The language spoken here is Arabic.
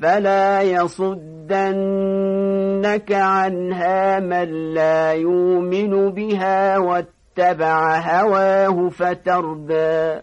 فلا يصدنك عنها من لا يؤمن بها واتبع هواه فتردى